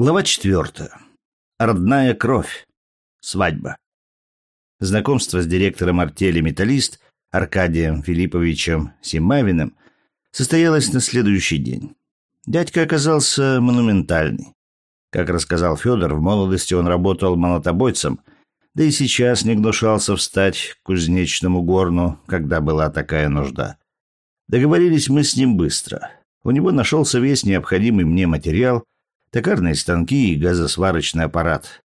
Глава четвертая. Родная кровь. Свадьба. Знакомство с директором артели «Металлист» Аркадием Филипповичем Симавиным состоялось на следующий день. Дядька оказался монументальный. Как рассказал Федор, в молодости он работал молотобойцем, да и сейчас не гнушался встать к кузнечному горну, когда была такая нужда. Договорились мы с ним быстро. У него нашелся весь необходимый мне материал – токарные станки и газосварочный аппарат.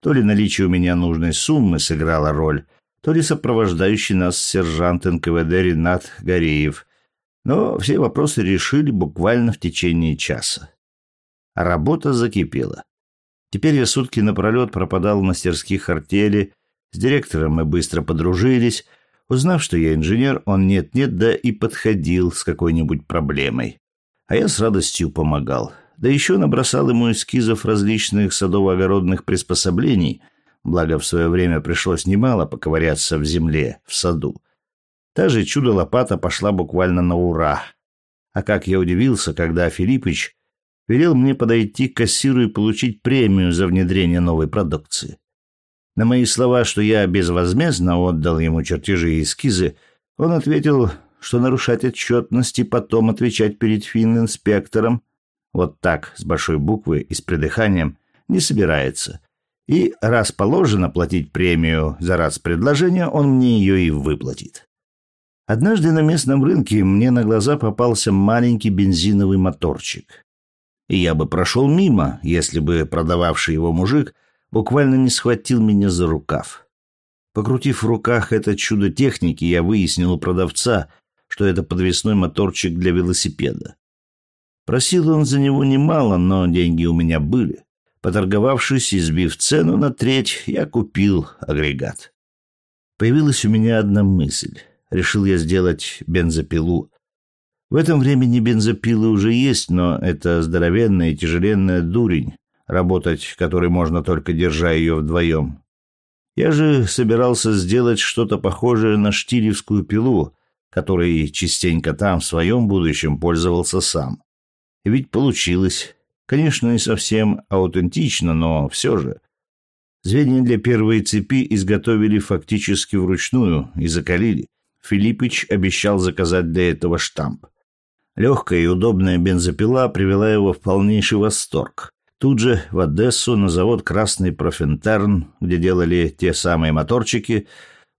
То ли наличие у меня нужной суммы сыграло роль, то ли сопровождающий нас сержант НКВД Ренат Гореев. Но все вопросы решили буквально в течение часа. Работа закипела. Теперь я сутки напролет пропадал в мастерских артели, с директором мы быстро подружились. Узнав, что я инженер, он нет-нет, да и подходил с какой-нибудь проблемой. А я с радостью помогал да еще набросал ему эскизов различных садово-огородных приспособлений, благо в свое время пришлось немало поковыряться в земле, в саду. Та же чудо-лопата пошла буквально на ура. А как я удивился, когда Филиппыч велел мне подойти к кассиру и получить премию за внедрение новой продукции. На мои слова, что я безвозмездно отдал ему чертежи и эскизы, он ответил, что нарушать отчетность и потом отвечать перед финн-инспектором – вот так, с большой буквы и с придыханием, не собирается. И раз положено платить премию за раз предложения, он мне ее и выплатит. Однажды на местном рынке мне на глаза попался маленький бензиновый моторчик. И я бы прошел мимо, если бы продававший его мужик буквально не схватил меня за рукав. Покрутив в руках это чудо техники, я выяснил у продавца, что это подвесной моторчик для велосипеда. Просил он за него немало, но деньги у меня были. Поторговавшись и сбив цену на треть, я купил агрегат. Появилась у меня одна мысль. Решил я сделать бензопилу. В этом времени бензопилы уже есть, но это здоровенная и тяжеленная дурень, работать которой можно только держа ее вдвоем. Я же собирался сделать что-то похожее на штилевскую пилу, которой частенько там в своем будущем пользовался сам. Ведь получилось. Конечно, не совсем аутентично, но все же. Звенья для первой цепи изготовили фактически вручную и закалили. Филиппыч обещал заказать для этого штамп. Легкая и удобная бензопила привела его в полнейший восторг. Тут же в Одессу на завод «Красный Профентерн», где делали те самые моторчики,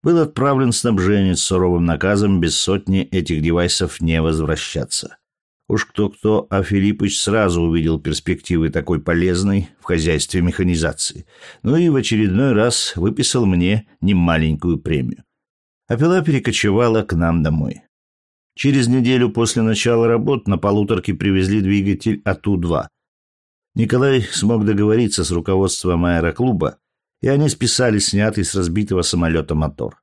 был отправлен снабженец с суровым наказом без сотни этих девайсов не возвращаться. Уж кто-кто, а Филиппыч сразу увидел перспективы такой полезной в хозяйстве механизации. Ну и в очередной раз выписал мне немаленькую премию. А пила перекочевала к нам домой. Через неделю после начала работ на полуторке привезли двигатель АТУ-2. Николай смог договориться с руководством аэроклуба, и они списали снятый с разбитого самолета мотор.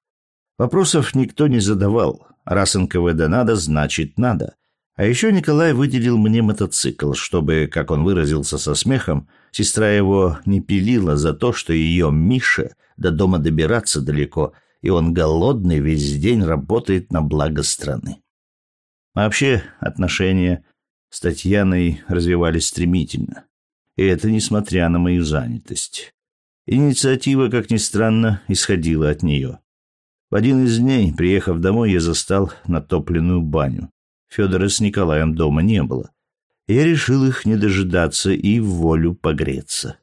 Вопросов никто не задавал. Раз НКВД надо, значит надо. А еще Николай выделил мне мотоцикл, чтобы, как он выразился со смехом, сестра его не пилила за то, что ее Миша до дома добираться далеко, и он голодный весь день работает на благо страны. Вообще, отношения с Татьяной развивались стремительно. И это несмотря на мою занятость. Инициатива, как ни странно, исходила от нее. В один из дней, приехав домой, я застал натопленную баню. Федора с Николаем дома не было. Я решил их не дожидаться и в волю погреться.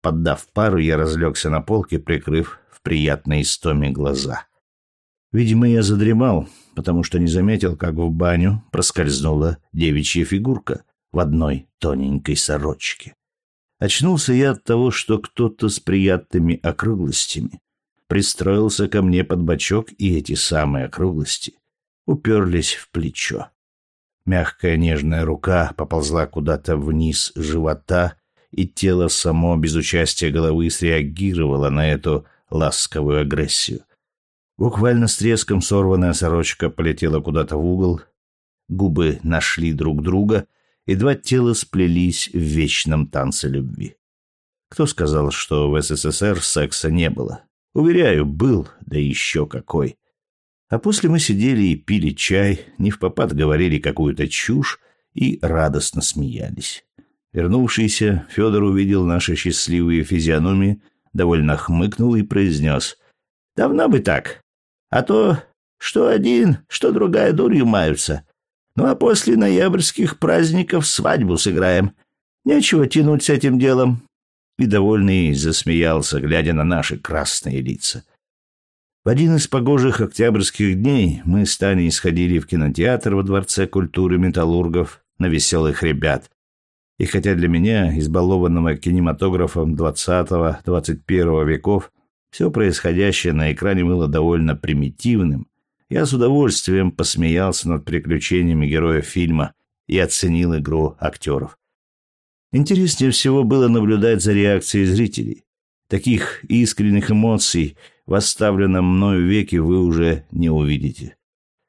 Поддав пару, я разлегся на полке, прикрыв в приятной истоме глаза. Видимо, я задремал, потому что не заметил, как в баню проскользнула девичья фигурка в одной тоненькой сорочке. Очнулся я от того, что кто-то с приятными округлостями пристроился ко мне под бочок, и эти самые округлости уперлись в плечо. Мягкая нежная рука поползла куда-то вниз живота, и тело само без участия головы среагировало на эту ласковую агрессию. Буквально с треском сорванная сорочка полетела куда-то в угол, губы нашли друг друга, и два тела сплелись в вечном танце любви. Кто сказал, что в СССР секса не было? Уверяю, был, да еще какой. А после мы сидели и пили чай, не в попад говорили какую-то чушь и радостно смеялись. Вернувшийся, Федор увидел наши счастливые физиономии, довольно хмыкнул и произнес. «Давно бы так. А то что один, что другая дурью маются. Ну а после ноябрьских праздников свадьбу сыграем. Нечего тянуть с этим делом». И довольный засмеялся, глядя на наши красные лица. В один из погожих октябрьских дней мы с Таней сходили в кинотеатр во Дворце культуры металлургов на веселых ребят. И хотя для меня, избалованного кинематографом 20-21 веков, все происходящее на экране было довольно примитивным, я с удовольствием посмеялся над приключениями героев фильма и оценил игру актеров. Интереснее всего было наблюдать за реакцией зрителей. Таких искренних эмоций в оставленном мною веке вы уже не увидите.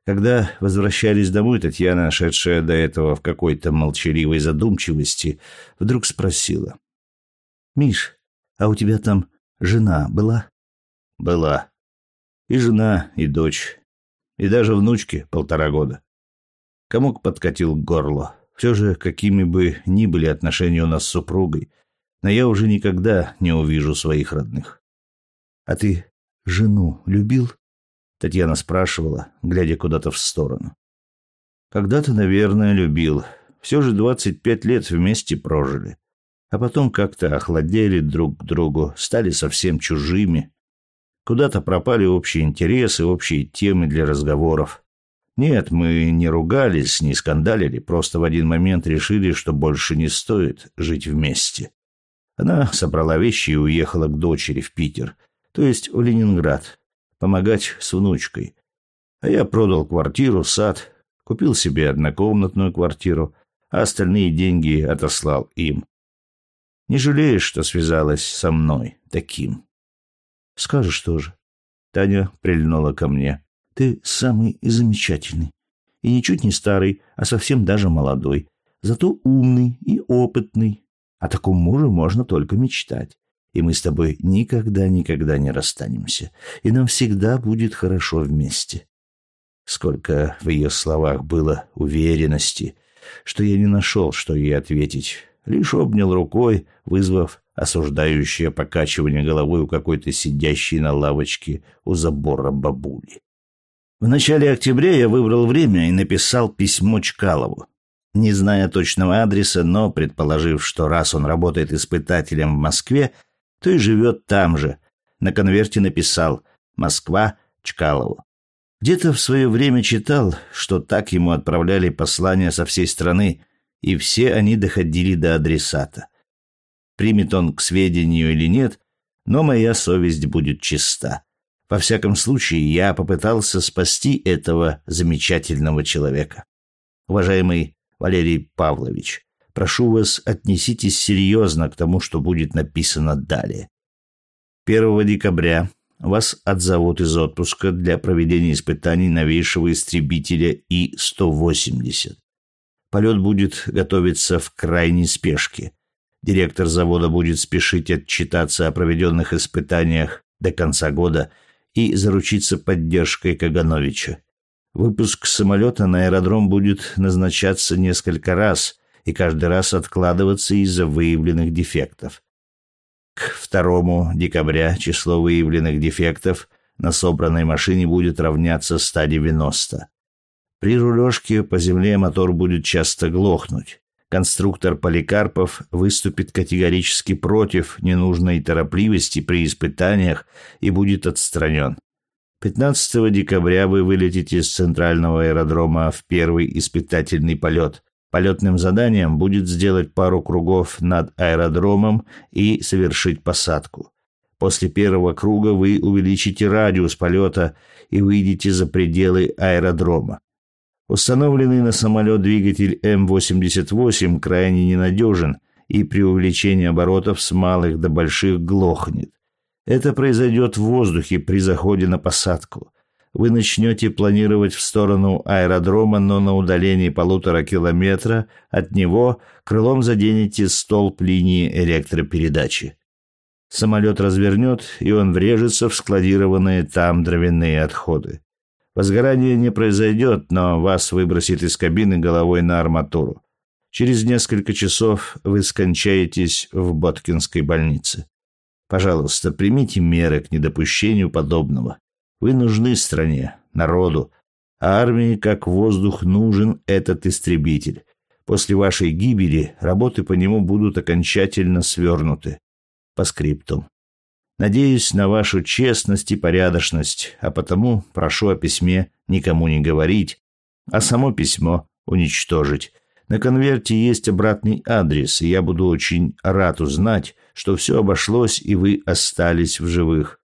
Когда возвращались домой, Татьяна, шедшая до этого в какой-то молчаливой задумчивости, вдруг спросила. «Миш, а у тебя там жена была?» «Была. И жена, и дочь, и даже внучке полтора года». Комок подкатил к горлу. Все же, какими бы ни были отношения у нас с супругой, но я уже никогда не увижу своих родных. «А ты жену любил?» Татьяна спрашивала, глядя куда-то в сторону. Когда-то, наверное, любил. Все же двадцать пять лет вместе прожили. А потом как-то охладели друг к другу, стали совсем чужими. Куда-то пропали общие интересы, общие темы для разговоров. Нет, мы не ругались, не скандалили, просто в один момент решили, что больше не стоит жить вместе. Она собрала вещи и уехала к дочери в Питер, то есть в Ленинград, помогать с внучкой. А я продал квартиру, сад, купил себе однокомнатную квартиру, а остальные деньги отослал им. Не жалеешь, что связалась со мной таким? Скажешь тоже. Таня прильнула ко мне. Ты самый замечательный. И ничуть не старый, а совсем даже молодой. Зато умный и опытный. О таком муже можно только мечтать и мы с тобой никогда-никогда не расстанемся, и нам всегда будет хорошо вместе. Сколько в ее словах было уверенности, что я не нашел, что ей ответить, лишь обнял рукой, вызвав осуждающее покачивание головой у какой-то сидящей на лавочке у забора бабули. В начале октября я выбрал время и написал письмо Чкалову. Не зная точного адреса, но предположив, что раз он работает испытателем в Москве, то и живет там же. На конверте написал «Москва, Чкалову». Где-то в свое время читал, что так ему отправляли послания со всей страны, и все они доходили до адресата. Примет он к сведению или нет, но моя совесть будет чиста. Во всяком случае, я попытался спасти этого замечательного человека. Уважаемый Валерий Павлович, Прошу вас, отнеситесь серьезно к тому, что будет написано далее. 1 декабря вас отзовут из отпуска для проведения испытаний новейшего истребителя И-180. Полет будет готовиться в крайней спешке. Директор завода будет спешить отчитаться о проведенных испытаниях до конца года и заручиться поддержкой Кагановича. Выпуск самолета на аэродром будет назначаться несколько раз, и каждый раз откладываться из-за выявленных дефектов. К 2 декабря число выявленных дефектов на собранной машине будет равняться 190. При рулежке по земле мотор будет часто глохнуть. Конструктор Поликарпов выступит категорически против ненужной торопливости при испытаниях и будет отстранен. 15 декабря вы вылетите с центрального аэродрома в первый испытательный полет. Полетным заданием будет сделать пару кругов над аэродромом и совершить посадку. После первого круга вы увеличите радиус полета и выйдете за пределы аэродрома. Установленный на самолет двигатель М-88 крайне ненадежен и при увеличении оборотов с малых до больших глохнет. Это произойдет в воздухе при заходе на посадку вы начнете планировать в сторону аэродрома, но на удалении полутора километра от него крылом заденете столб линии электропередачи. Самолет развернет, и он врежется в складированные там дровяные отходы. Возгорание не произойдет, но вас выбросит из кабины головой на арматуру. Через несколько часов вы скончаетесь в Боткинской больнице. Пожалуйста, примите меры к недопущению подобного. Вы нужны стране, народу, а армии как воздух нужен этот истребитель. После вашей гибели работы по нему будут окончательно свернуты. По скриптум. Надеюсь на вашу честность и порядочность, а потому прошу о письме никому не говорить, а само письмо уничтожить. На конверте есть обратный адрес, и я буду очень рад узнать, что все обошлось и вы остались в живых.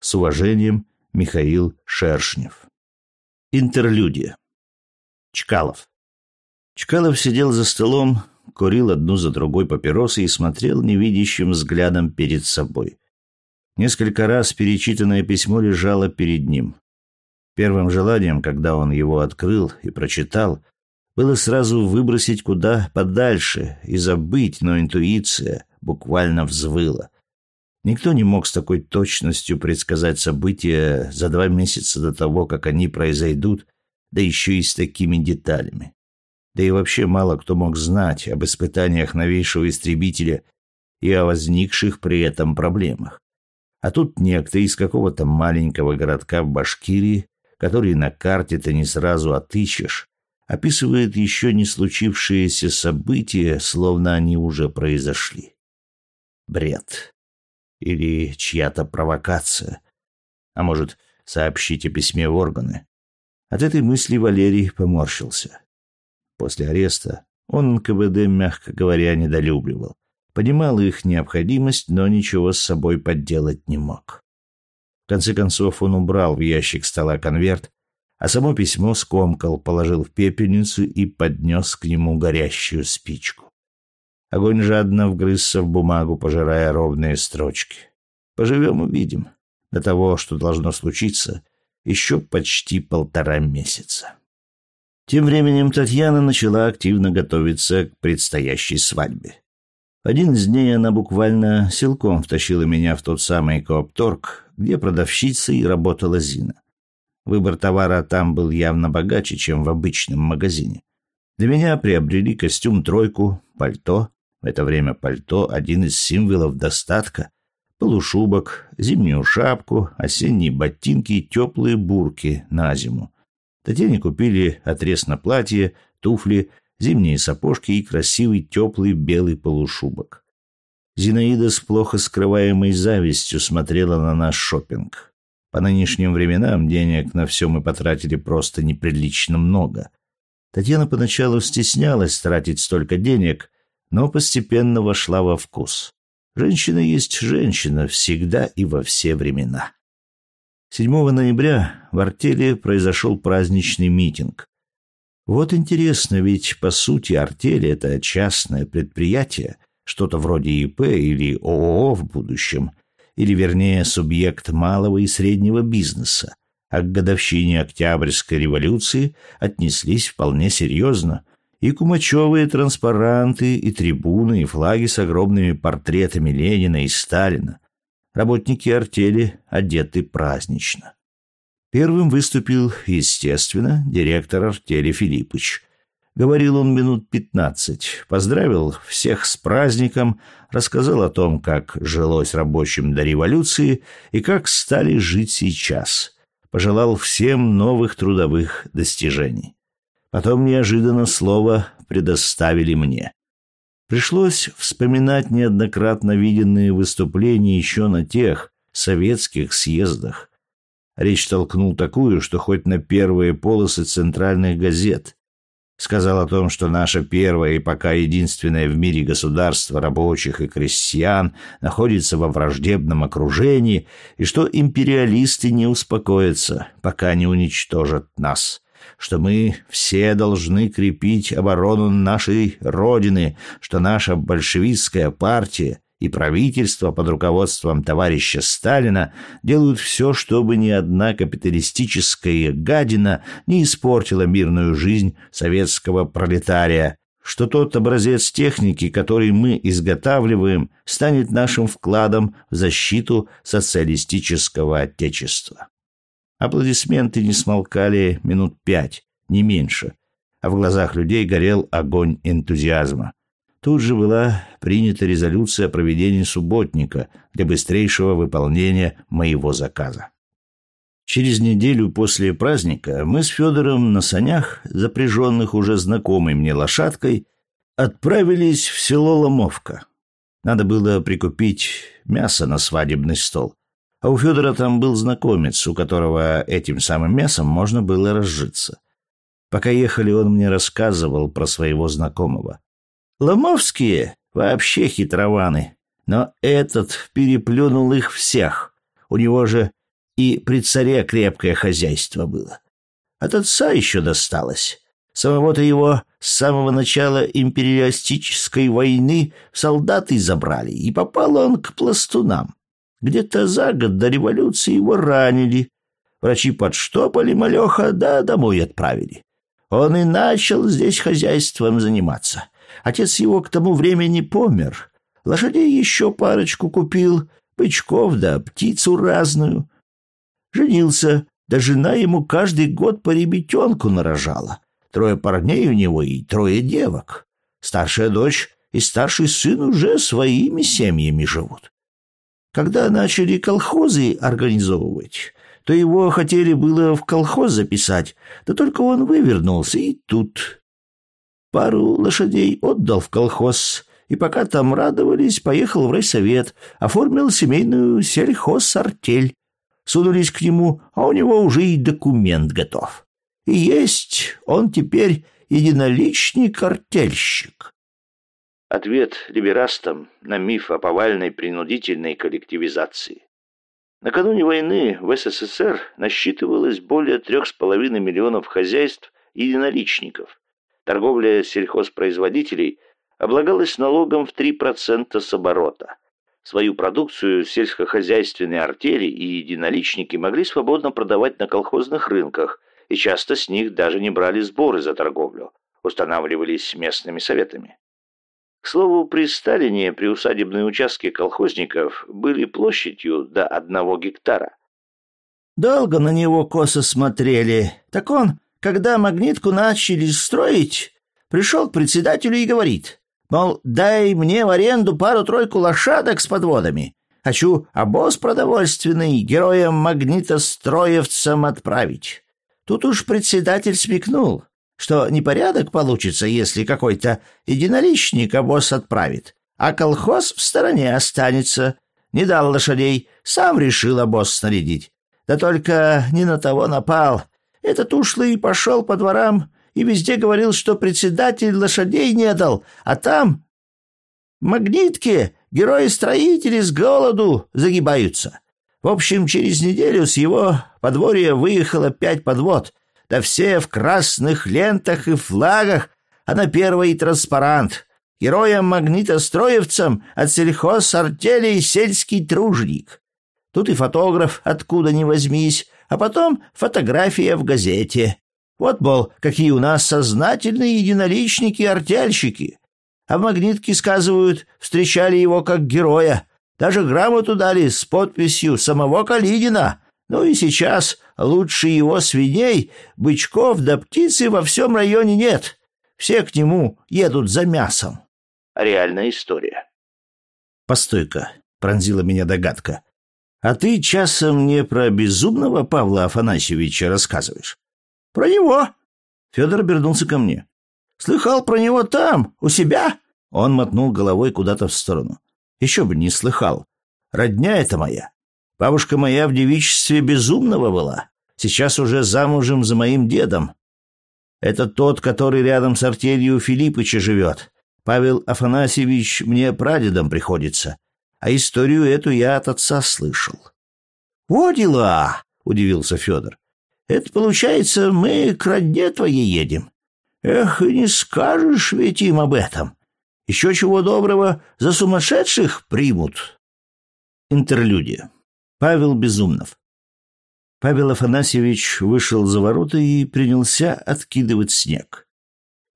С уважением, Михаил Шершнев. Интерлюдия. Чкалов. Чкалов сидел за столом, курил одну за другой папиросы и смотрел невидящим взглядом перед собой. Несколько раз перечитанное письмо лежало перед ним. Первым желанием, когда он его открыл и прочитал, было сразу выбросить куда подальше и забыть, но интуиция буквально взвыла. Никто не мог с такой точностью предсказать события за два месяца до того, как они произойдут, да еще и с такими деталями. Да и вообще мало кто мог знать об испытаниях новейшего истребителя и о возникших при этом проблемах. А тут некто из какого-то маленького городка в Башкирии, который на карте-то не сразу отыщешь, описывает еще не случившиеся события, словно они уже произошли. Бред. Или чья-то провокация. А может, сообщить о письме в органы. От этой мысли Валерий поморщился. После ареста он НКВД, мягко говоря, недолюбливал. Понимал их необходимость, но ничего с собой подделать не мог. В конце концов он убрал в ящик стола конверт, а само письмо скомкал, положил в пепельницу и поднес к нему горящую спичку. Огонь жадно вгрызся в бумагу, пожирая ровные строчки. Поживем — увидим. До того, что должно случиться, еще почти полтора месяца. Тем временем Татьяна начала активно готовиться к предстоящей свадьбе. Один из дней она буквально силком втащила меня в тот самый коопторг, где продавщицей работала Зина. Выбор товара там был явно богаче, чем в обычном магазине. Для меня приобрели костюм-тройку, пальто. В это время пальто — один из символов достатка. Полушубок, зимнюю шапку, осенние ботинки и теплые бурки на зиму. Татьяне купили отрез на платье, туфли, зимние сапожки и красивый теплый белый полушубок. Зинаида с плохо скрываемой завистью смотрела на наш шопинг. По нынешним временам денег на все мы потратили просто неприлично много. Татьяна поначалу стеснялась тратить столько денег, но постепенно вошла во вкус. Женщина есть женщина всегда и во все времена. 7 ноября в артели произошел праздничный митинг. Вот интересно, ведь по сути артель — это частное предприятие, что-то вроде ИП или ООО в будущем, или вернее субъект малого и среднего бизнеса, а к годовщине Октябрьской революции отнеслись вполне серьезно, и кумачевые транспаранты, и трибуны, и флаги с огромными портретами Ленина и Сталина. Работники артели одеты празднично. Первым выступил, естественно, директор артели Филиппыч, Говорил он минут пятнадцать, поздравил всех с праздником, рассказал о том, как жилось рабочим до революции и как стали жить сейчас. Пожелал всем новых трудовых достижений. Потом неожиданно слово предоставили мне. Пришлось вспоминать неоднократно виденные выступления еще на тех советских съездах. Речь толкнул такую, что хоть на первые полосы центральных газет – сказал о том, что наше первое и пока единственное в мире государство рабочих и крестьян находится во враждебном окружении и что империалисты не успокоятся, пока не уничтожат нас, что мы все должны крепить оборону нашей Родины, что наша большевистская партия — и правительство под руководством товарища Сталина делают все, чтобы ни одна капиталистическая гадина не испортила мирную жизнь советского пролетария, что тот образец техники, который мы изготавливаем, станет нашим вкладом в защиту социалистического отечества. Аплодисменты не смолкали минут пять, не меньше. а в глазах людей горел огонь энтузиазма. Тут же была принята резолюция о проведении субботника для быстрейшего выполнения моего заказа. Через неделю после праздника мы с Федором на санях, запряженных уже знакомой мне лошадкой, отправились в село Ломовка. Надо было прикупить мясо на свадебный стол. А у Федора там был знакомец, у которого этим самым мясом можно было разжиться. Пока ехали, он мне рассказывал про своего знакомого. Ломовские вообще хитрованы, но этот переплюнул их всех. У него же и при царе крепкое хозяйство было. От отца еще досталось. Самого-то его с самого начала империалистической войны солдаты забрали, и попал он к пластунам. Где-то за год до революции его ранили. Врачи подштопали малеха, да домой отправили. Он и начал здесь хозяйством заниматься. Отец его к тому времени помер. Лошадей еще парочку купил, бычков да птицу разную. Женился, да жена ему каждый год по ребятенку нарожала. Трое парней у него и трое девок. Старшая дочь и старший сын уже своими семьями живут. Когда начали колхозы организовывать, то его хотели было в колхоз записать, да только он вывернулся, и тут Пару лошадей отдал в колхоз, и пока там радовались, поехал в райсовет, оформил семейную сельхозартель. Сунулись к нему, а у него уже и документ готов. И есть он теперь единоличник-артельщик. Ответ либерастам на миф о повальной принудительной коллективизации. Накануне войны в СССР насчитывалось более трех с половиной миллионов хозяйств единоличников, Торговля сельхозпроизводителей облагалась налогом в 3% с оборота. Свою продукцию сельскохозяйственные артели и единоличники могли свободно продавать на колхозных рынках, и часто с них даже не брали сборы за торговлю, устанавливались местными советами. К слову, при Сталине приусадебные участки колхозников были площадью до одного гектара. Долго на него косо смотрели. Так он когда магнитку начали строить, пришел к председателю и говорит, мол, дай мне в аренду пару-тройку лошадок с подводами. Хочу обоз продовольственный героям магнитостроевцам отправить. Тут уж председатель смекнул, что непорядок получится, если какой-то единоличник обоз отправит, а колхоз в стороне останется. Не дал лошадей, сам решил обоз снарядить. Да только не на того напал, этот ушлый пошел по дворам и везде говорил, что председатель лошадей не дал, а там магнитки герои-строители с голоду загибаются. В общем, через неделю с его подворья выехало пять подвод, да все в красных лентах и флагах, а на первый транспарант. Героям-магнитостроевцам от сельхозартелей сельский труженик. Тут и фотограф, откуда ни возьмись, а потом фотография в газете. Вот, мол, какие у нас сознательные единоличники-артельщики. А в магнитке, сказывают, встречали его как героя. Даже грамоту дали с подписью самого Калидина. Ну и сейчас лучше его свиней, бычков да птицы во всем районе нет. Все к нему едут за мясом. Реальная история. Постой-ка, пронзила меня догадка. А ты часом не про безумного Павла Афанасьевича рассказываешь? Про него. Федор обернулся ко мне. Слыхал про него там, у себя? Он мотнул головой куда-то в сторону. Еще бы не слыхал. Родня это моя. Бабушка моя в девичестве безумного была. Сейчас уже замужем за моим дедом. Это тот, который рядом с артелью Филиппыча живет. Павел Афанасьевич мне прадедом приходится а историю эту я от отца слышал. — Во дела! — удивился Федор. — Это, получается, мы к родне твоей едем. Эх, и не скажешь ведь им об этом. Еще чего доброго за сумасшедших примут. Интерлюдия. Павел Безумнов. Павел Афанасьевич вышел за ворота и принялся откидывать снег.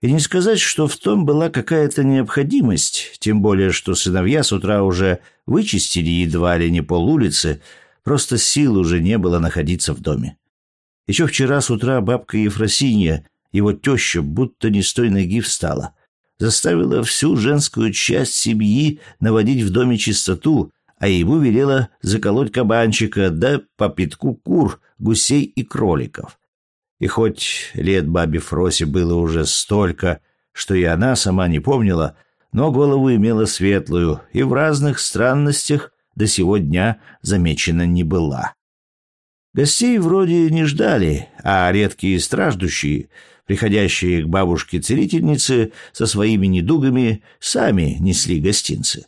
И не сказать, что в том была какая-то необходимость, тем более, что сыновья с утра уже вычистили едва ли не пол улицы, просто сил уже не было находиться в доме. Еще вчера с утра бабка Ефросинья, его теща будто не с той ноги встала. Заставила всю женскую часть семьи наводить в доме чистоту, а ему велела заколоть кабанчика, да по пятку кур, гусей и кроликов. И хоть лет бабе Фросе было уже столько, что и она сама не помнила, но голову имела светлую и в разных странностях до сего дня замечена не была. Гостей вроде не ждали, а редкие страждущие, приходящие к бабушке-целительнице со своими недугами, сами несли гостинцы.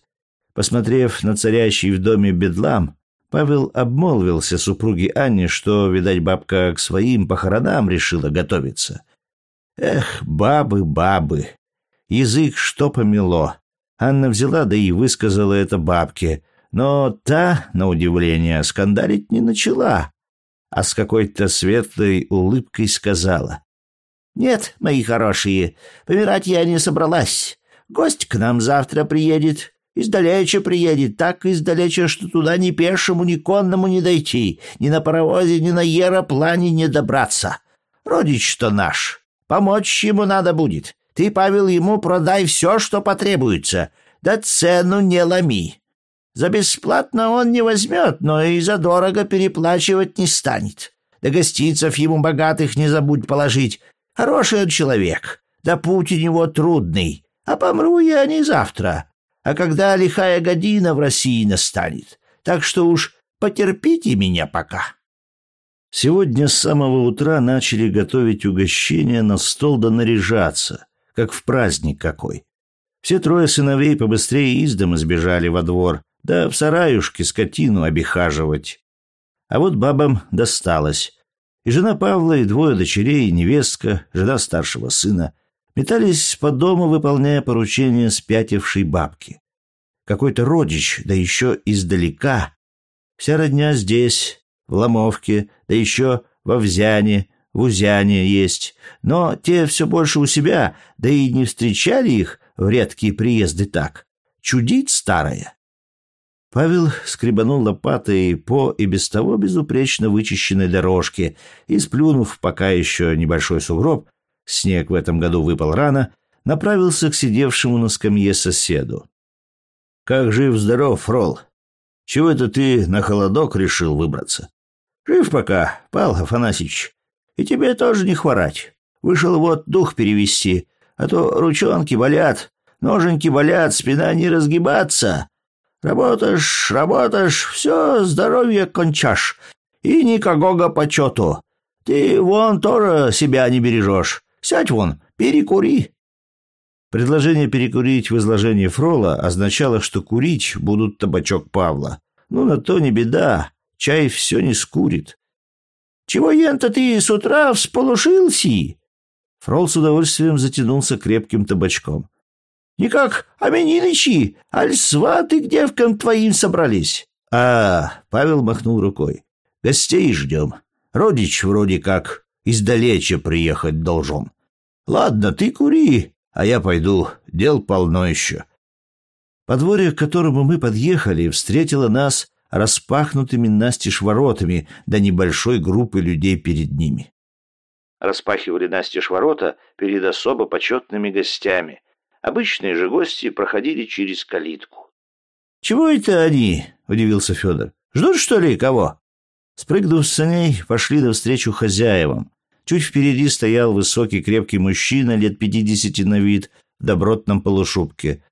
Посмотрев на царящий в доме бедлам, Павел обмолвился супруге Анне, что, видать, бабка к своим похоронам решила готовиться. Эх, бабы, бабы! Язык что помело. Анна взяла, да и высказала это бабке, но та, на удивление, скандалить не начала, а с какой-то светлой улыбкой сказала. «Нет, мои хорошие, помирать я не собралась. Гость к нам завтра приедет. Издалеча приедет, так издалеча, что туда ни пешему, ни конному не дойти, ни на паровозе, ни на аэроплане не добраться. Родич-то наш. Помочь ему надо будет. Ты, Павел, ему продай все, что потребуется, да цену не ломи. За бесплатно он не возьмет, но и за дорого переплачивать не станет. Да гостинцев ему богатых не забудь положить. Хороший он человек, да путь у него трудный. А помру я не завтра, а когда лихая година в России настанет. Так что уж потерпите меня пока. Сегодня с самого утра начали готовить угощения на стол да наряжаться, как в праздник какой. Все трое сыновей побыстрее из дома сбежали во двор, да в сараюшке скотину обихаживать. А вот бабам досталось. И жена Павла, и двое дочерей, и невестка, жена старшего сына, метались по дому, выполняя поручения спятившей бабки. Какой-то родич, да еще издалека. Вся родня здесь, в Ломовке, да еще во Взяне, в Узяне есть. Но те все больше у себя, да и не встречали их в редкие приезды так. Чудит старая. Павел скребанул лопатой по и без того безупречно вычищенной дорожке и, сплюнув пока еще небольшой сугроб, снег в этом году выпал рано, направился к сидевшему на скамье соседу. «Как жив-здоров, Фрол? Чего это ты на холодок решил выбраться?» «Жив пока, Пал Афанасьевич. И тебе тоже не хворать. Вышел вот дух перевести, а то ручонки болят, ноженьки болят, спина не разгибаться». Работаешь, работаешь, все здоровье кончашь. И никакого почету. Ты вон тоже себя не бережешь. Сядь вон, перекури. Предложение перекурить в изложении Фрола означало, что курить будут табачок Павла. Ну, на то не беда, чай все не скурит. «Чего, ента, ты с утра всполошился?» Фрол с удовольствием затянулся крепким табачком. Никак Амениличи, аль сваты к девкам твоим собрались. А, Павел махнул рукой. Гостей ждем. Родич вроде как издалече приехать должен. Ладно, ты кури, а я пойду, дел полно еще. Подворье, к которому мы подъехали, встретило нас распахнутыми настежь воротами да небольшой группой людей перед ними. Распахивали настежь ворота перед особо почетными гостями, Обычные же гости проходили через калитку. «Чего это они?» — удивился Федор. «Ждут, что ли, кого?» Спрыгнув с саней, пошли навстречу хозяевам. Чуть впереди стоял высокий крепкий мужчина лет пятидесяти на вид в добротном полушубке.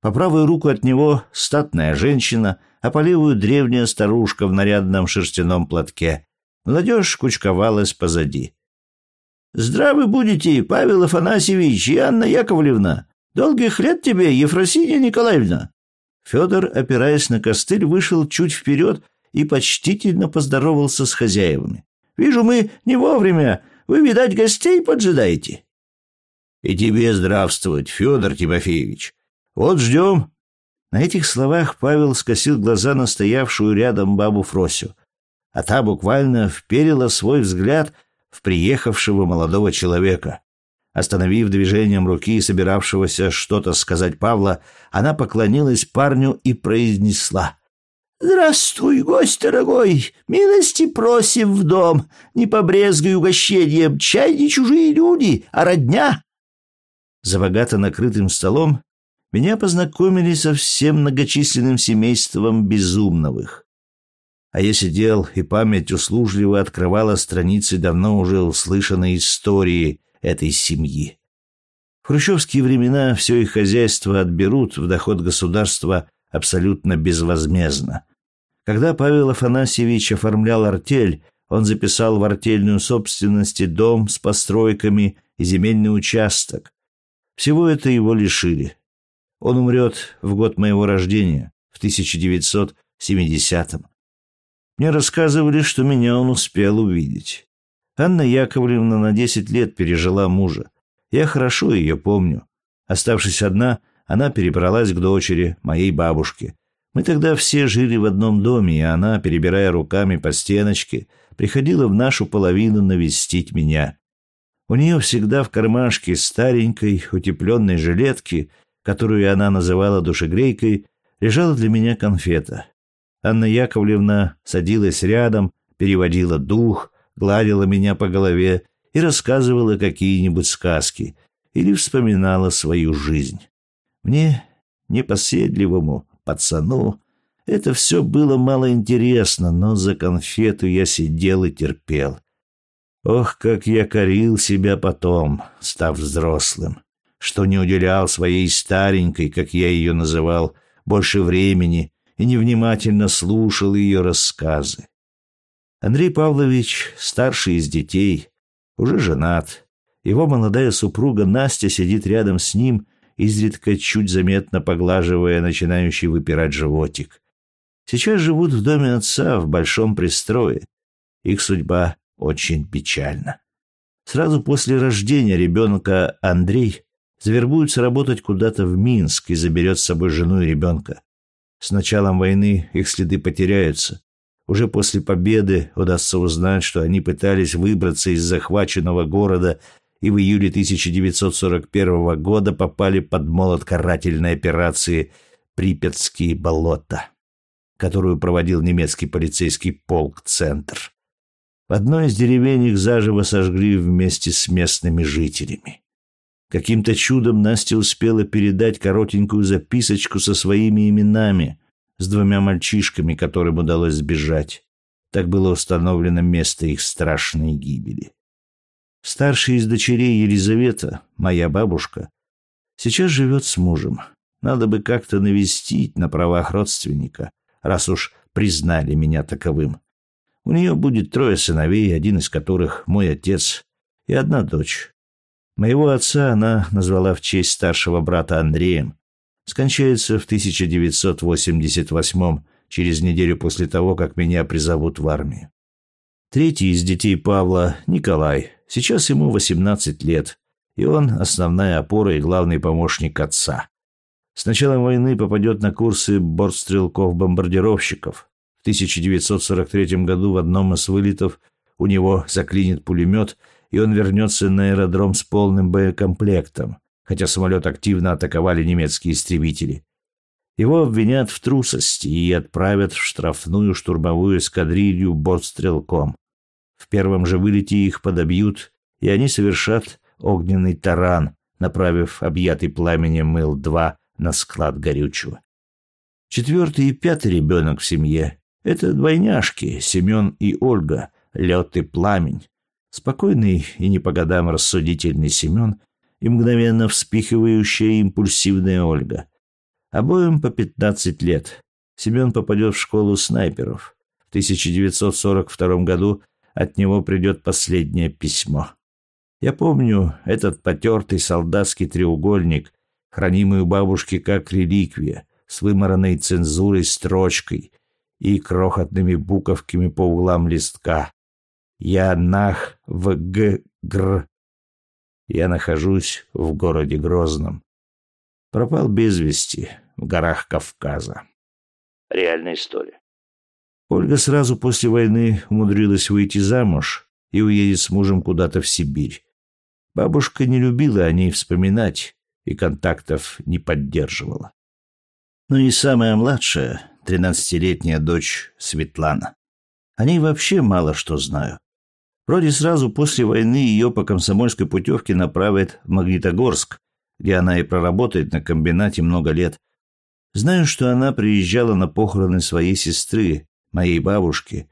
По правую руку от него статная женщина, а по левую древняя старушка в нарядном шерстяном платке. Молодежь кучковалась позади. «Здравы будете, Павел Афанасьевич и Анна Яковлевна!» Долгих лет тебе, Ефросинья Николаевна!» Федор, опираясь на костыль, вышел чуть вперед и почтительно поздоровался с хозяевами. «Вижу, мы не вовремя. Вы, видать, гостей поджидаете?» «И тебе здравствовать, Федор Тимофеевич. Вот ждем». На этих словах Павел скосил глаза на стоявшую рядом бабу Фросю, а та буквально вперила свой взгляд в приехавшего молодого человека. Остановив движением руки собиравшегося что-то сказать Павла, она поклонилась парню и произнесла. «Здравствуй, гость дорогой! Милости просим в дом! Не побрезгай угощением! Чай не чужие люди, а родня!» За накрытым столом меня познакомили со всем многочисленным семейством Безумновых. А я сидел, и память услужливо открывала страницы давно уже услышанной истории этой семьи. В хрущевские времена все их хозяйство отберут в доход государства абсолютно безвозмездно. Когда Павел Афанасьевич оформлял артель, он записал в артельную собственности дом с постройками и земельный участок. Всего это его лишили. Он умрет в год моего рождения, в 1970-м. Мне рассказывали, что меня он успел увидеть. Анна Яковлевна на десять лет пережила мужа. Я хорошо ее помню. Оставшись одна, она перебралась к дочери, моей бабушке. Мы тогда все жили в одном доме, и она, перебирая руками по стеночке, приходила в нашу половину навестить меня. У нее всегда в кармашке старенькой утепленной жилетки, которую она называла душегрейкой, лежала для меня конфета. Анна Яковлевна садилась рядом, переводила дух, гладила меня по голове и рассказывала какие-нибудь сказки или вспоминала свою жизнь. Мне, непоседливому пацану, это все было мало интересно, но за конфету я сидел и терпел. Ох, как я корил себя потом, став взрослым, что не уделял своей старенькой, как я ее называл, больше времени и невнимательно слушал ее рассказы. Андрей Павлович, старший из детей, уже женат. Его молодая супруга Настя сидит рядом с ним изредка чуть заметно поглаживая начинающий выпирать животик. Сейчас живут в доме отца в большом пристрое. Их судьба очень печальна. Сразу после рождения ребенка Андрей завербуется работать куда-то в Минск и заберет с собой жену и ребенка. С началом войны их следы потеряются. Уже после победы удастся узнать, что они пытались выбраться из захваченного города и в июле 1941 года попали под молот карательной операции «Припятские болота», которую проводил немецкий полицейский полк «Центр». В одной из деревень их заживо сожгли вместе с местными жителями. Каким-то чудом Настя успела передать коротенькую записочку со своими именами с двумя мальчишками, которым удалось сбежать. Так было установлено место их страшной гибели. Старшая из дочерей Елизавета, моя бабушка, сейчас живет с мужем. Надо бы как-то навестить на правах родственника, раз уж признали меня таковым. У нее будет трое сыновей, один из которых мой отец, и одна дочь. Моего отца она назвала в честь старшего брата Андреем. Скончается в 1988 через неделю после того, как меня призовут в армию. Третий из детей Павла, Николай, сейчас ему 18 лет, и он основная опора и главный помощник отца. С началом войны попадет на курсы бортстрелков-бомбардировщиков. В 1943 году в одном из вылетов у него заклинит пулемет, и он вернется на аэродром с полным боекомплектом, хотя самолет активно атаковали немецкие истребители. Его обвинят в трусости и отправят в штрафную штурмовую эскадрилью бортстрелком. В первом же вылете их подобьют, и они совершат огненный таран, направив объятый пламенем Ил-2 на склад горючего. Четвертый и пятый ребенок в семье — это двойняшки Семен и Ольга, лед и пламень. Спокойный и не по годам рассудительный Семен и мгновенно вспихивающая импульсивная Ольга. Обоим по пятнадцать лет. Семен попадет в школу снайперов. В 1942 году от него придет последнее письмо. Я помню этот потертый солдатский треугольник, хранимый у бабушки как реликвия, с вымаранной цензурой строчкой и крохотными буковками по углам листка. Я нах в г гр. Я нахожусь в городе Грозном. Пропал без вести в горах Кавказа. Реальная история. Ольга сразу после войны умудрилась выйти замуж и уедет с мужем куда-то в Сибирь. Бабушка не любила о ней вспоминать и контактов не поддерживала. Ну и самая младшая, тринадцатилетняя дочь Светлана. О ней вообще мало что знаю. Вроде сразу после войны ее по комсомольской путевке направят в Магнитогорск, где она и проработает на комбинате много лет. Знаю, что она приезжала на похороны своей сестры, моей бабушки,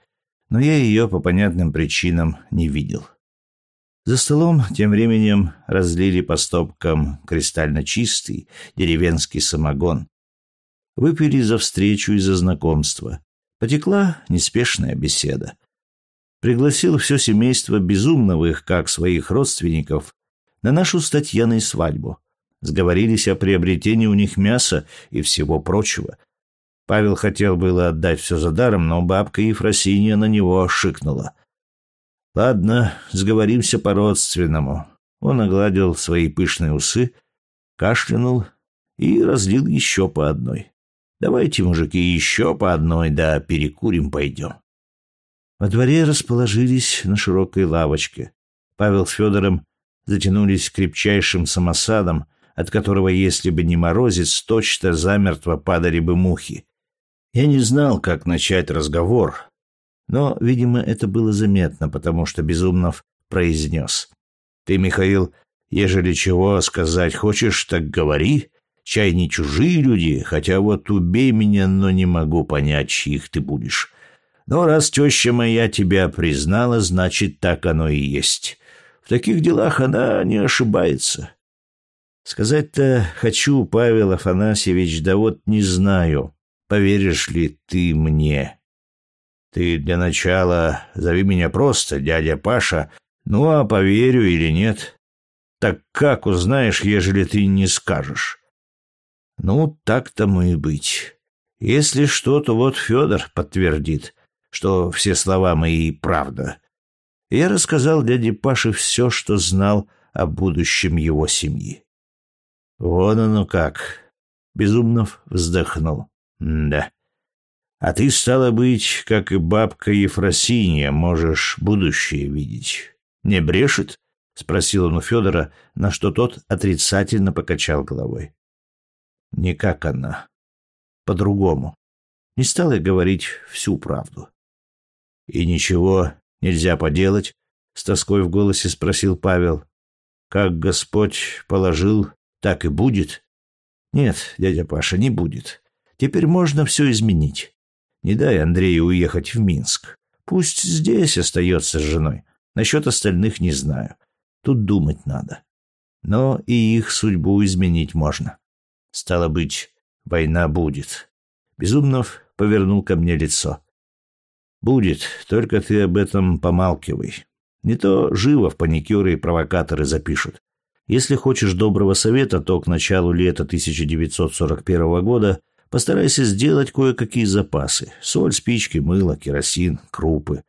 но я ее по понятным причинам не видел. За столом тем временем разлили по стопкам кристально чистый деревенский самогон. Выпили за встречу и за знакомство. Потекла неспешная беседа. Пригласил все семейство Безумновых, как своих родственников, на нашу с Татьяной свадьбу. Сговорились о приобретении у них мяса и всего прочего. Павел хотел было отдать все за даром, но бабка Ефросинья на него шикнула. «Ладно, сговоримся по-родственному». Он огладил свои пышные усы, кашлянул и разлил еще по одной. «Давайте, мужики, еще по одной, да перекурим пойдем». Во дворе расположились на широкой лавочке. Павел с Федором затянулись крепчайшим самосадом, от которого, если бы не морозец, точно замертво падали бы мухи. Я не знал, как начать разговор, но, видимо, это было заметно, потому что Безумнов произнес. «Ты, Михаил, ежели чего сказать хочешь, так говори. Чай не чужие люди, хотя вот убей меня, но не могу понять, чьих ты будешь. Но раз теща моя тебя признала, значит, так оно и есть. В таких делах она не ошибается. Сказать-то хочу, Павел Афанасьевич, да вот не знаю, поверишь ли ты мне. Ты для начала зови меня просто дядя Паша, ну а поверю или нет. Так как узнаешь, ежели ты не скажешь? Ну, так тому и быть. Если что-то вот Федор подтвердит, что все слова мои правда. Я рассказал дяде Паше все, что знал о будущем его семьи. Вон оно как. Безумнов вздохнул. Да. А ты, стало быть, как и бабка Ефросинья, можешь будущее видеть. Не брешет? — спросил он у Федора, на что тот отрицательно покачал головой. Не как она. По-другому. Не стал я говорить всю правду. И ничего нельзя поделать? — с тоской в голосе спросил Павел. Как Господь положил, так и будет? Нет, дядя Паша, не будет. Теперь можно все изменить. Не дай Андрею уехать в Минск. Пусть здесь остается с женой. Насчет остальных не знаю. Тут думать надо. Но и их судьбу изменить можно. Стало быть, война будет. Безумнов повернул ко мне лицо. Будет, только ты об этом помалкивай. Не то живо в паникеры и провокаторы запишут. Если хочешь доброго совета, то к началу лета 1941 года постарайся сделать кое-какие запасы. Соль, спички, мыло, керосин, крупы.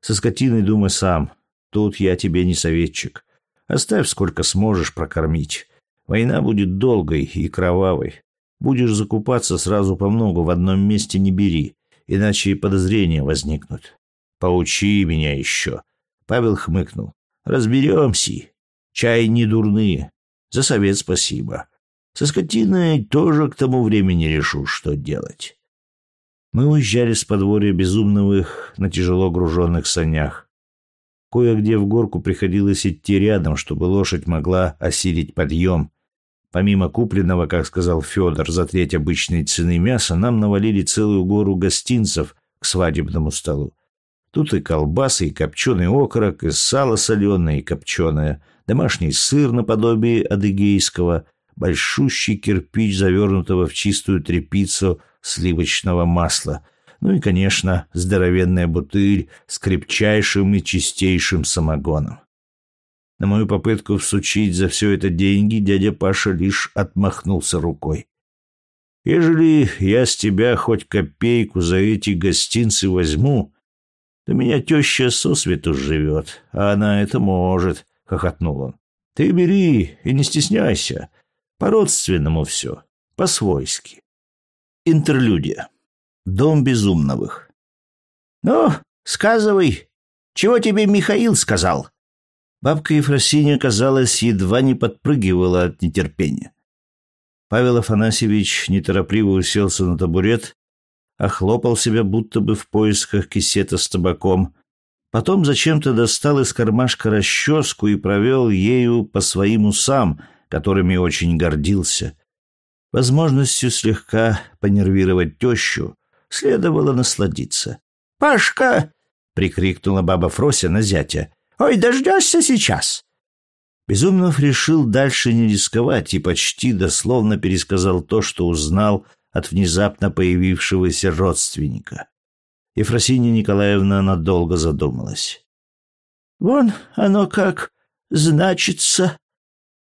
Со скотиной думай сам. Тут я тебе не советчик. Оставь сколько сможешь прокормить. Война будет долгой и кровавой. Будешь закупаться сразу по много в одном месте не бери, иначе и подозрения возникнут. Поучи меня еще. Павел хмыкнул. Разберемся. Чай не дурные. За совет спасибо. Со скотиной тоже к тому времени решу, что делать. Мы уезжали с подворья Безумновых на тяжело груженных санях. Кое-где в горку приходилось идти рядом, чтобы лошадь могла осилить подъем. Помимо купленного, как сказал Федор, за треть обычной цены мяса, нам навалили целую гору гостинцев к свадебному столу. Тут и колбасы, и копченый окорок, и сало соленое, и копченое — домашний сыр наподобие адыгейского, большущий кирпич, завернутого в чистую тряпицу сливочного масла, ну и, конечно, здоровенная бутыль с крепчайшим и чистейшим самогоном. На мою попытку всучить за все это деньги дядя Паша лишь отмахнулся рукой. «Ежели я с тебя хоть копейку за эти гостинцы возьму, то меня теща сосвету живет, а она это может хохотнул он. Ты бери и не стесняйся. По-родственному все, по-свойски. Интерлюдия. Дом Безумновых. Ну, сказывай, чего тебе Михаил сказал? Бабка Ефросинья, казалось, едва не подпрыгивала от нетерпения. Павел Афанасьевич неторопливо уселся на табурет, охлопал себя будто бы в поисках кисета с табаком, потом зачем-то достал из кармашка расческу и провел ею по своим усам, которыми очень гордился. Возможностью слегка понервировать тещу следовало насладиться. «Пашка!» — прикрикнула баба Фрося на зятя. «Ой, дождешься сейчас!» Безумнов решил дальше не рисковать и почти дословно пересказал то, что узнал от внезапно появившегося родственника. Ефросинья Николаевна надолго задумалась. «Вон оно как значится!»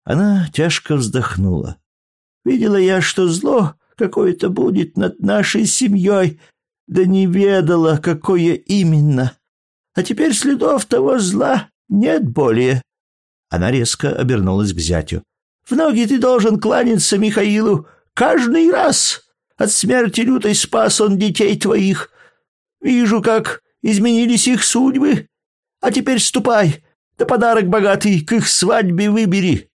Она тяжко вздохнула. «Видела я, что зло какое-то будет над нашей семьей, да не ведала, какое именно. А теперь следов того зла нет более. Она резко обернулась к зятю. «В ноги ты должен кланяться Михаилу каждый раз. От смерти лютой спас он детей твоих. Вижу, как изменились их судьбы. А теперь ступай, да подарок богатый к их свадьбе выбери».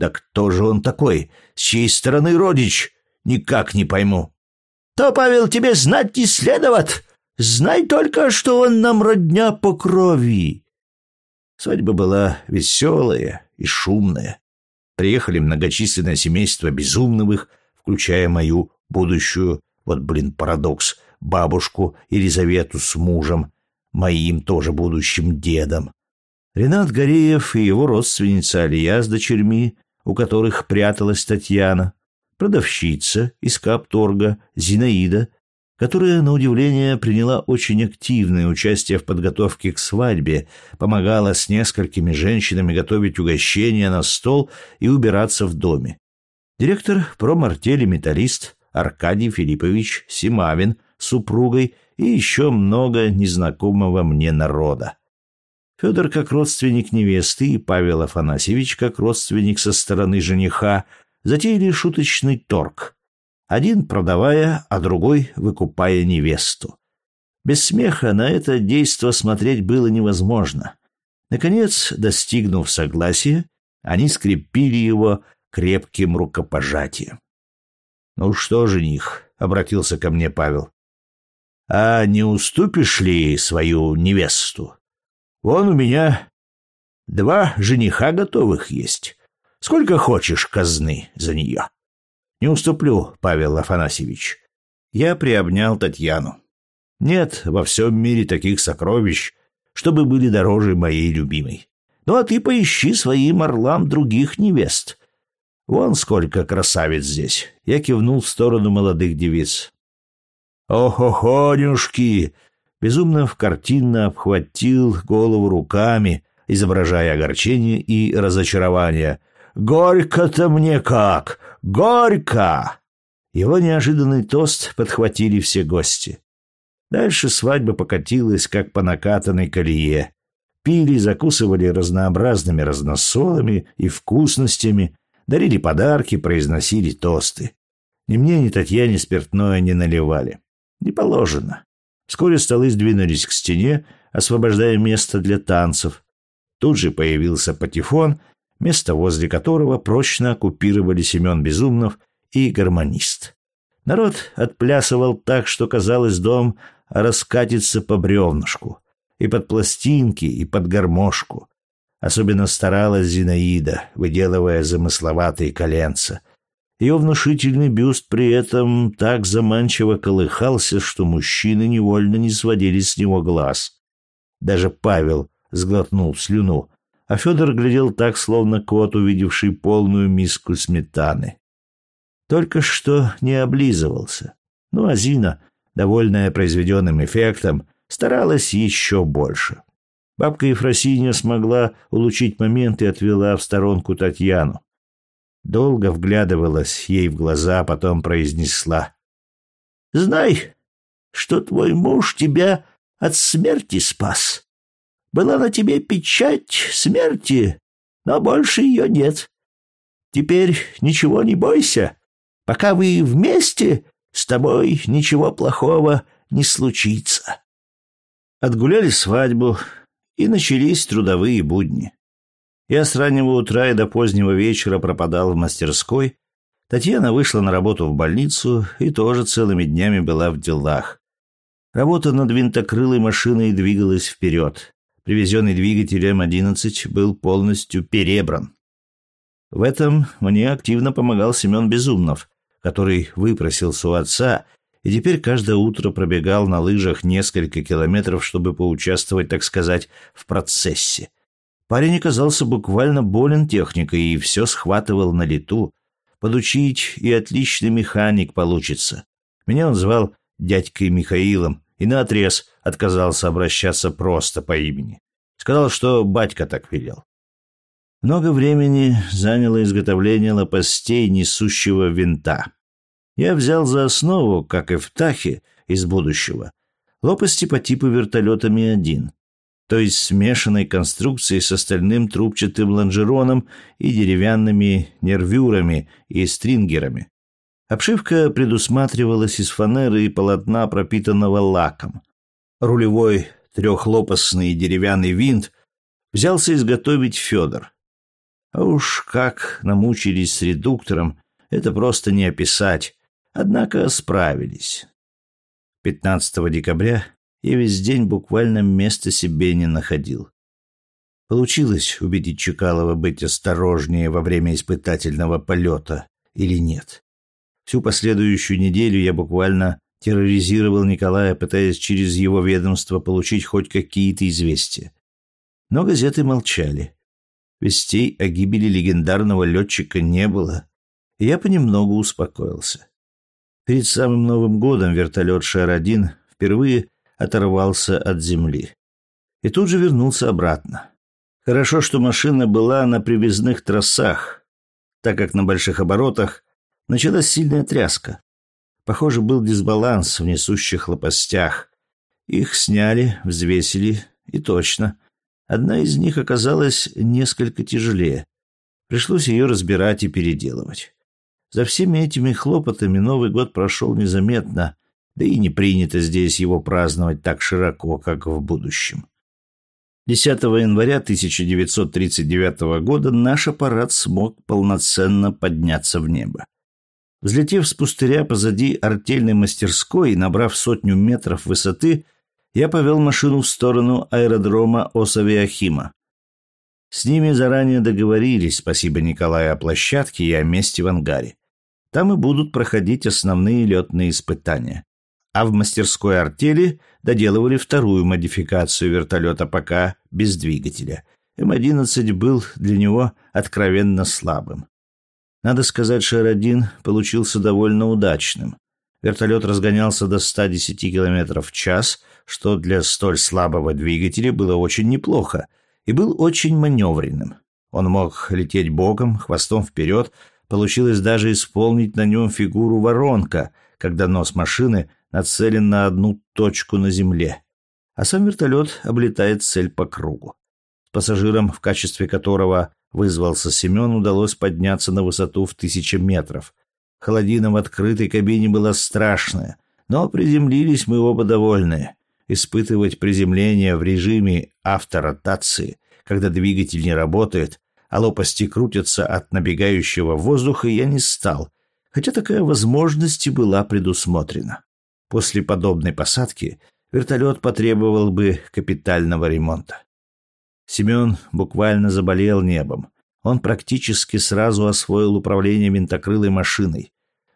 «Да кто же он такой? С чьей стороны родич? Никак не пойму». «То, Павел, тебе знать не следоват. Знай только, что он нам родня по крови. Свадьба была веселая и шумная. Приехали многочисленное семейство Безумновых, включая мою будущую, вот, блин, парадокс, бабушку Елизавету с мужем, моим тоже будущим дедом. Ренат Гореев и его родственница Алия с дочерьми, у которых пряталась Татьяна, продавщица из Капторга Зинаида которая, на удивление, приняла очень активное участие в подготовке к свадьбе, помогала с несколькими женщинами готовить угощения на стол и убираться в доме. Директор промартели металлист Аркадий Филиппович Симавин с супругой и еще много незнакомого мне народа. Федор как родственник невесты и Павел Афанасьевич как родственник со стороны жениха затеяли шуточный торг – один продавая, а другой выкупая невесту. Без смеха на это действо смотреть было невозможно. Наконец, достигнув согласия, они скрепили его крепким рукопожатием. «Ну что, жених?» — обратился ко мне Павел. «А не уступишь ли свою невесту? Вон у меня два жениха готовых есть. Сколько хочешь казны за нее?» Не уступлю, Павел Афанасьевич. Я приобнял Татьяну. Нет во всем мире таких сокровищ, чтобы были дороже моей любимой. Ну а ты поищи своим орлам других невест. Вон сколько красавиц здесь. Я кивнул в сторону молодых девиц. Ох-охонюшки! Безумно картинно обхватил голову руками, изображая огорчение и разочарование. Горько-то мне как! Горько!» Его неожиданный тост подхватили все гости. Дальше свадьба покатилась, как по накатанной колее. Пили, закусывали разнообразными разносолами и вкусностями, дарили подарки, произносили тосты. Ни мне, ни Татьяне спиртное не наливали. Не положено. Вскоре столы сдвинулись к стене, освобождая место для танцев. Тут же появился патефон место возле которого прочно оккупировали Семен Безумнов и гармонист. Народ отплясывал так, что, казалось, дом раскатится по бревнышку, и под пластинки, и под гармошку. Особенно старалась Зинаида, выделывая замысловатые коленца. Ее внушительный бюст при этом так заманчиво колыхался, что мужчины невольно не сводили с него глаз. Даже Павел сглотнул слюну, а Федор глядел так, словно кот, увидевший полную миску сметаны. Только что не облизывался. Ну а Зина, довольная произведенным эффектом, старалась еще больше. Бабка Ефросинья смогла улучшить момент и отвела в сторонку Татьяну. Долго вглядывалась ей в глаза, а потом произнесла. «Знай, что твой муж тебя от смерти спас. Была на тебе печать смерти, но больше ее нет. Теперь ничего не бойся. Пока вы вместе, с тобой ничего плохого не случится. Отгуляли свадьбу, и начались трудовые будни. Я с раннего утра и до позднего вечера пропадал в мастерской, Татьяна вышла на работу в больницу и тоже целыми днями была в делах. Работа над винтокрылой машиной двигалась вперед. Привезенный двигатель М-11 был полностью перебран. В этом мне активно помогал Семен Безумнов, который выпросился у отца и теперь каждое утро пробегал на лыжах несколько километров, чтобы поучаствовать, так сказать, в процессе. Парень оказался буквально болен техникой и все схватывал на лету. Подучить и отличный механик получится. Меня он звал дядькой Михаилом и наотрез отказался обращаться просто по имени. Сказал, что батька так велел. Много времени заняло изготовление лопастей несущего винта. Я взял за основу, как и в Тахе из будущего, лопасти по типу вертолета Ми-1, то есть смешанной конструкции с остальным трубчатым лонжероном и деревянными нервюрами и стрингерами. Обшивка предусматривалась из фанеры и полотна, пропитанного лаком. Рулевой трехлопастный деревянный винт взялся изготовить Федор. А уж как намучились с редуктором, это просто не описать. Однако справились. 15 декабря я весь день буквально места себе не находил. Получилось убедить Чекалова быть осторожнее во время испытательного полета или нет? Всю последующую неделю я буквально терроризировал Николая, пытаясь через его ведомство получить хоть какие-то известия. Но газеты молчали. Вестей о гибели легендарного летчика не было, и я понемногу успокоился. Перед самым Новым годом вертолет Шар-1 впервые оторвался от земли. И тут же вернулся обратно. Хорошо, что машина была на привязных трассах, так как на больших оборотах началась сильная тряска. Похоже, был дисбаланс в несущих лопастях. Их сняли, взвесили, и точно. Одна из них оказалась несколько тяжелее. Пришлось ее разбирать и переделывать. За всеми этими хлопотами Новый год прошел незаметно, да и не принято здесь его праздновать так широко, как в будущем. 10 января 1939 года наш аппарат смог полноценно подняться в небо. Взлетев с пустыря позади артельной мастерской и набрав сотню метров высоты, я повел машину в сторону аэродрома Осавиахима. С ними заранее договорились, спасибо Николаю, о площадке и о месте в ангаре. Там и будут проходить основные летные испытания. А в мастерской артели доделывали вторую модификацию вертолета пока без двигателя. М-11 был для него откровенно слабым. Надо сказать, Шер-1 получился довольно удачным. Вертолет разгонялся до 110 км в час, что для столь слабого двигателя было очень неплохо, и был очень маневренным. Он мог лететь боком, хвостом вперед, Получилось даже исполнить на нем фигуру воронка, когда нос машины нацелен на одну точку на земле, а сам вертолет облетает цель по кругу. С пассажиром, в качестве которого вызвался Семен, удалось подняться на высоту в тысячи метров. Холодина в открытой кабине была страшная, но приземлились мы оба довольные. Испытывать приземление в режиме авторотации, когда двигатель не работает, а лопасти крутятся от набегающего воздуха, я не стал, хотя такая возможность и была предусмотрена. После подобной посадки вертолет потребовал бы капитального ремонта. Семен буквально заболел небом. Он практически сразу освоил управление винтокрылой машиной.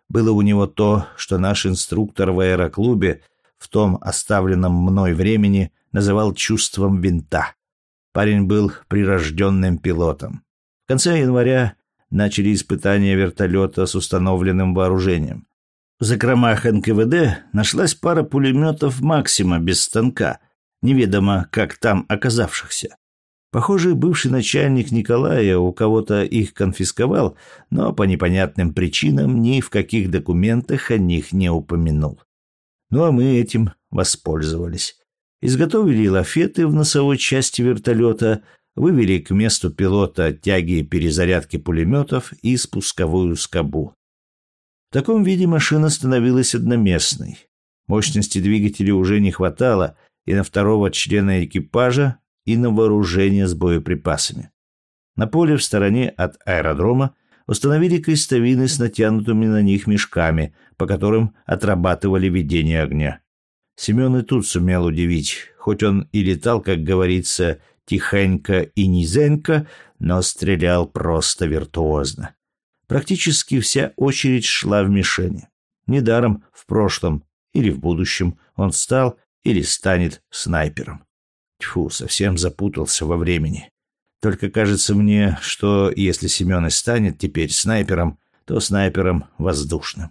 Было у него то, что наш инструктор в аэроклубе в том оставленном мной времени называл чувством винта. Парень был прирожденным пилотом. В конце января начали испытания вертолета с установленным вооружением. В закромах НКВД нашлась пара пулеметов «Максима» без станка, неведомо как там оказавшихся. Похоже, бывший начальник Николая у кого-то их конфисковал, но по непонятным причинам ни в каких документах о них не упомянул. Ну а мы этим воспользовались. Изготовили лафеты в носовой части вертолета – вывели к месту пилота тяги перезарядки пулеметов и спусковую скобу. В таком виде машина становилась одноместной. Мощности двигателя уже не хватало и на второго члена экипажа, и на вооружение с боеприпасами. На поле в стороне от аэродрома установили крестовины с натянутыми на них мешками, по которым отрабатывали ведение огня. Семен и тут сумел удивить, хоть он и летал, как говорится, тихенько и низенько, но стрелял просто виртуозно. Практически вся очередь шла в мишени. Недаром в прошлом или в будущем он стал или станет снайпером. Тьфу, совсем запутался во времени. Только кажется мне, что если Семен и станет теперь снайпером, то снайпером воздушным.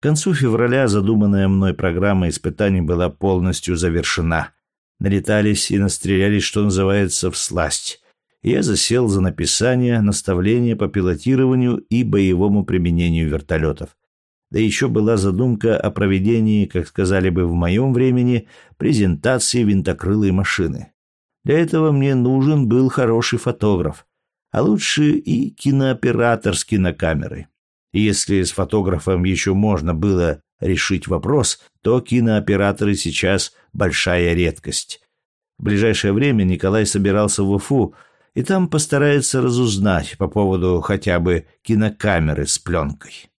К концу февраля задуманная мной программа испытаний была полностью завершена. Налетались и настрелялись, что называется, в сласть. Я засел за написание наставления по пилотированию и боевому применению вертолетов. Да еще была задумка о проведении, как сказали бы в моем времени, презентации винтокрылой машины. Для этого мне нужен был хороший фотограф, а лучше и кинооператор с кинокамерой. И если с фотографом еще можно было решить вопрос, то кинооператоры сейчас большая редкость. В ближайшее время Николай собирался в Уфу, и там постарается разузнать по поводу хотя бы кинокамеры с пленкой.